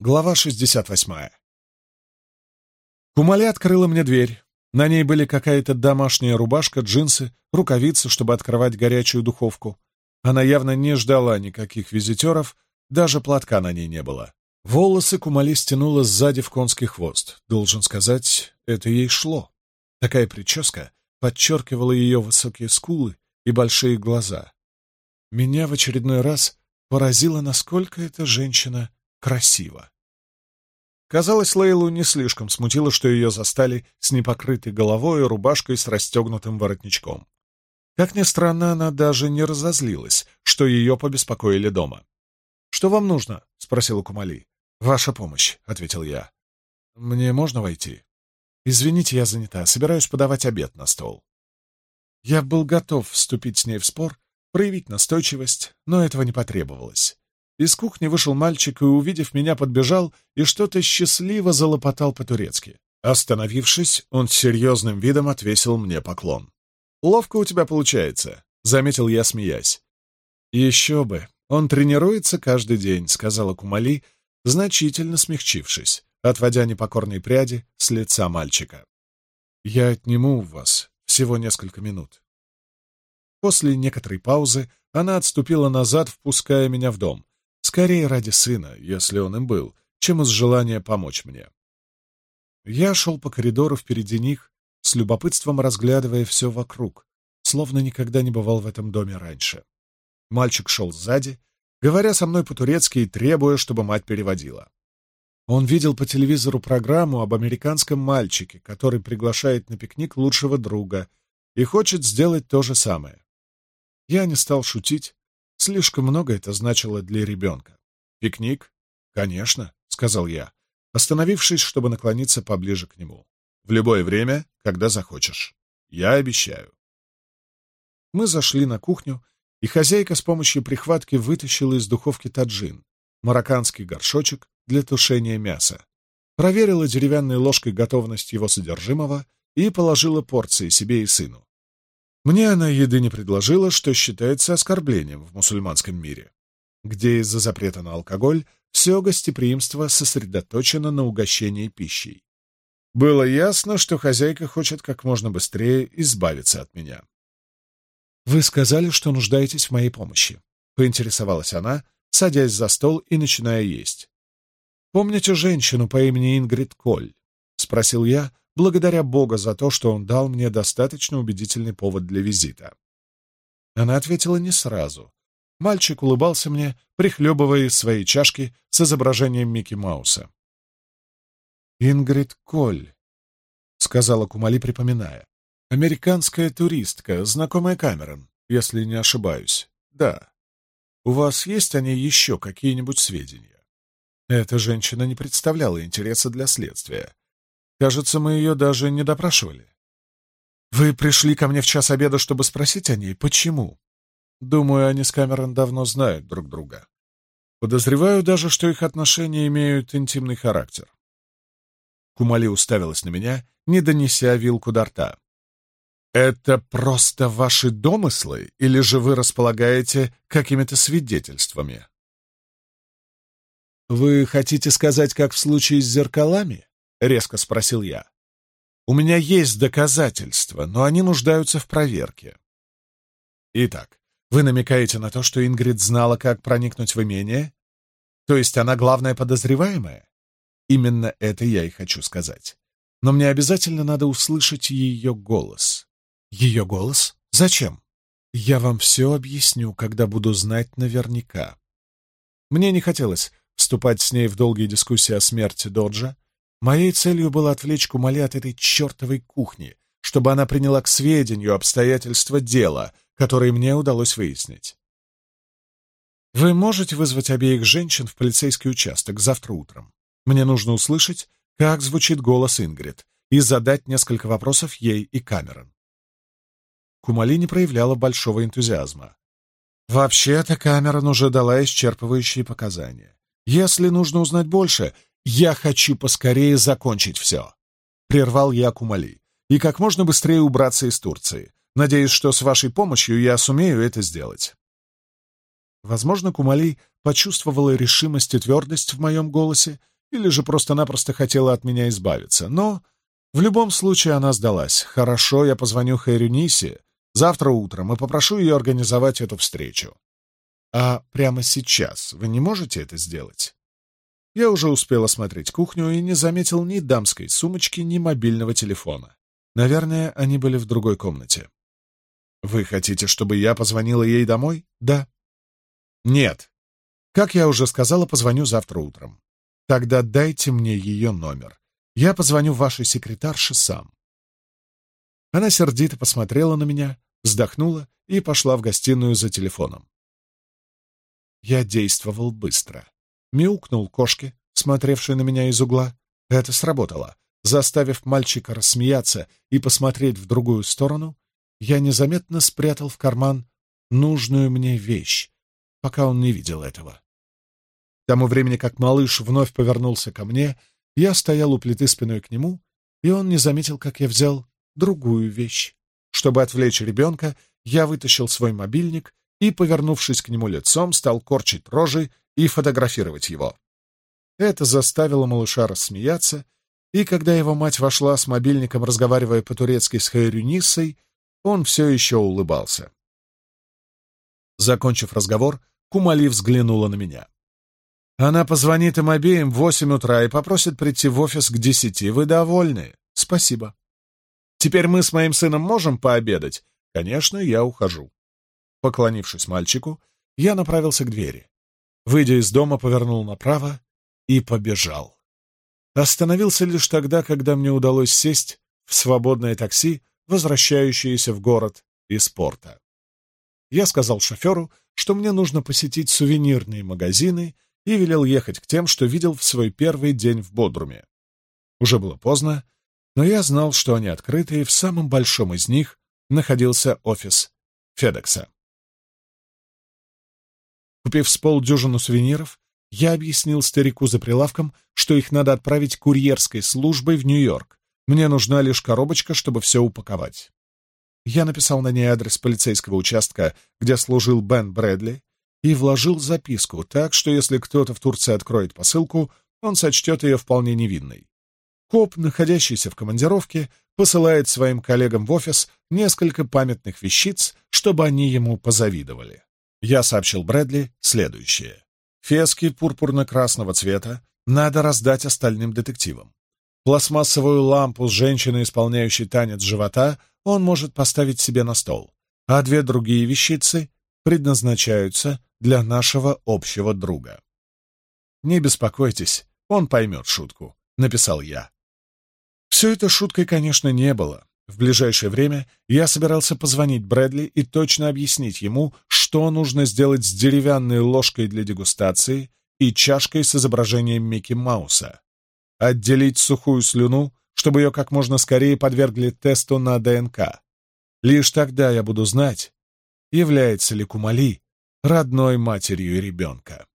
Глава 68. Кумали открыла мне дверь. На ней были какая-то домашняя рубашка, джинсы, рукавицы, чтобы открывать горячую духовку. Она явно не ждала никаких визитеров, даже платка на ней не было. Волосы Кумали стянула сзади в конский хвост. Должен сказать, это ей шло. Такая прическа подчеркивала ее высокие скулы и большие глаза. Меня в очередной раз поразило, насколько эта женщина — красиво. Казалось, Лейлу не слишком смутило, что ее застали с непокрытой головой и рубашкой с расстегнутым воротничком. Как ни странно, она даже не разозлилась, что ее побеспокоили дома. «Что вам нужно?» — спросила Кумали. «Ваша помощь», — ответил я. «Мне можно войти?» «Извините, я занята. Собираюсь подавать обед на стол». Я был готов вступить с ней в спор, проявить настойчивость, но этого не потребовалось. Из кухни вышел мальчик и, увидев меня, подбежал и что-то счастливо залопотал по-турецки. Остановившись, он с серьезным видом отвесил мне поклон. «Ловко у тебя получается», — заметил я, смеясь. «Еще бы! Он тренируется каждый день», — сказала Кумали, значительно смягчившись, отводя непокорные пряди с лица мальчика. «Я отниму у вас всего несколько минут». После некоторой паузы она отступила назад, впуская меня в дом, Скорее ради сына, если он им был, чем из желания помочь мне. Я шел по коридору впереди них, с любопытством разглядывая все вокруг, словно никогда не бывал в этом доме раньше. Мальчик шел сзади, говоря со мной по-турецки и требуя, чтобы мать переводила. Он видел по телевизору программу об американском мальчике, который приглашает на пикник лучшего друга и хочет сделать то же самое. Я не стал шутить, слишком много это значило для ребенка. «Пикник?» «Конечно», — сказал я, остановившись, чтобы наклониться поближе к нему. «В любое время, когда захочешь. Я обещаю». Мы зашли на кухню, и хозяйка с помощью прихватки вытащила из духовки таджин, марокканский горшочек для тушения мяса, проверила деревянной ложкой готовность его содержимого и положила порции себе и сыну. Мне она еды не предложила, что считается оскорблением в мусульманском мире, где из-за запрета на алкоголь все гостеприимство сосредоточено на угощении пищей. Было ясно, что хозяйка хочет как можно быстрее избавиться от меня. «Вы сказали, что нуждаетесь в моей помощи», — поинтересовалась она, садясь за стол и начиная есть. «Помните женщину по имени Ингрид Коль?» — спросил я, Благодаря Бога за то, что он дал мне достаточно убедительный повод для визита. Она ответила не сразу. Мальчик улыбался мне, прихлебывая из своей чашки с изображением Микки Мауса. «Ингрид Коль», — сказала Кумали, припоминая. «Американская туристка, знакомая Камерон, если не ошибаюсь. Да. У вас есть о ней еще какие-нибудь сведения?» Эта женщина не представляла интереса для следствия. Кажется, мы ее даже не допрашивали. Вы пришли ко мне в час обеда, чтобы спросить о ней, почему? Думаю, они с Камерон давно знают друг друга. Подозреваю даже, что их отношения имеют интимный характер. Кумали уставилась на меня, не донеся вилку до рта. «Это просто ваши домыслы, или же вы располагаете какими-то свидетельствами?» «Вы хотите сказать, как в случае с зеркалами?» — резко спросил я. «У меня есть доказательства, но они нуждаются в проверке». «Итак, вы намекаете на то, что Ингрид знала, как проникнуть в имение? То есть она главная подозреваемая? Именно это я и хочу сказать. Но мне обязательно надо услышать ее голос». «Ее голос? Зачем?» «Я вам все объясню, когда буду знать наверняка». Мне не хотелось вступать с ней в долгие дискуссии о смерти Доджа, Моей целью было отвлечь Кумали от этой чертовой кухни, чтобы она приняла к сведению обстоятельства дела, которые мне удалось выяснить. Вы можете вызвать обеих женщин в полицейский участок завтра утром. Мне нужно услышать, как звучит голос Ингрид, и задать несколько вопросов ей и Камерон. Кумали не проявляла большого энтузиазма. Вообще-то Камерон уже дала исчерпывающие показания. Если нужно узнать больше, «Я хочу поскорее закончить все», — прервал я Кумали, «и как можно быстрее убраться из Турции. Надеюсь, что с вашей помощью я сумею это сделать». Возможно, Кумали почувствовала решимость и твердость в моем голосе, или же просто-напросто хотела от меня избавиться. Но в любом случае она сдалась. «Хорошо, я позвоню Хайрюнисе завтра утром и попрошу ее организовать эту встречу». «А прямо сейчас вы не можете это сделать?» Я уже успел осмотреть кухню и не заметил ни дамской сумочки, ни мобильного телефона. Наверное, они были в другой комнате. «Вы хотите, чтобы я позвонила ей домой?» «Да». «Нет. Как я уже сказала, позвоню завтра утром. Тогда дайте мне ее номер. Я позвоню вашей секретарше сам». Она сердито посмотрела на меня, вздохнула и пошла в гостиную за телефоном. Я действовал быстро мяукнул кошке, смотревшей на меня из угла. Это сработало. Заставив мальчика рассмеяться и посмотреть в другую сторону, я незаметно спрятал в карман нужную мне вещь, пока он не видел этого. К тому времени, как малыш вновь повернулся ко мне, я стоял у плиты спиной к нему, и он не заметил, как я взял другую вещь. Чтобы отвлечь ребенка, я вытащил свой мобильник и, повернувшись к нему лицом, стал корчить рожи и фотографировать его. Это заставило малыша рассмеяться, и когда его мать вошла с мобильником, разговаривая по-турецки с Хайрюнисой, он все еще улыбался. Закончив разговор, Кумали взглянула на меня. «Она позвонит им обеим в восемь утра и попросит прийти в офис к десяти. Вы довольны? Спасибо. Теперь мы с моим сыном можем пообедать? Конечно, я ухожу». Поклонившись мальчику, я направился к двери. Выйдя из дома, повернул направо и побежал. Остановился лишь тогда, когда мне удалось сесть в свободное такси, возвращающееся в город из порта. Я сказал шоферу, что мне нужно посетить сувенирные магазины и велел ехать к тем, что видел в свой первый день в Бодруме. Уже было поздно, но я знал, что они открыты, и в самом большом из них находился офис Федекса. Купив с полдюжину сувениров, я объяснил старику за прилавком, что их надо отправить курьерской службой в Нью-Йорк. Мне нужна лишь коробочка, чтобы все упаковать. Я написал на ней адрес полицейского участка, где служил Бен Брэдли, и вложил записку, так что если кто-то в Турции откроет посылку, он сочтет ее вполне невинной. Коп, находящийся в командировке, посылает своим коллегам в офис несколько памятных вещиц, чтобы они ему позавидовали. Я сообщил Брэдли следующее. Фески пурпурно-красного цвета надо раздать остальным детективам. Пластмассовую лампу с женщиной, исполняющей танец живота, он может поставить себе на стол, а две другие вещицы предназначаются для нашего общего друга. «Не беспокойтесь, он поймет шутку», — написал я. Все это шуткой, конечно, не было. В ближайшее время я собирался позвонить Брэдли и точно объяснить ему, что нужно сделать с деревянной ложкой для дегустации и чашкой с изображением Микки Мауса. Отделить сухую слюну, чтобы ее как можно скорее подвергли тесту на ДНК. Лишь тогда я буду знать, является ли Кумали родной матерью ребенка.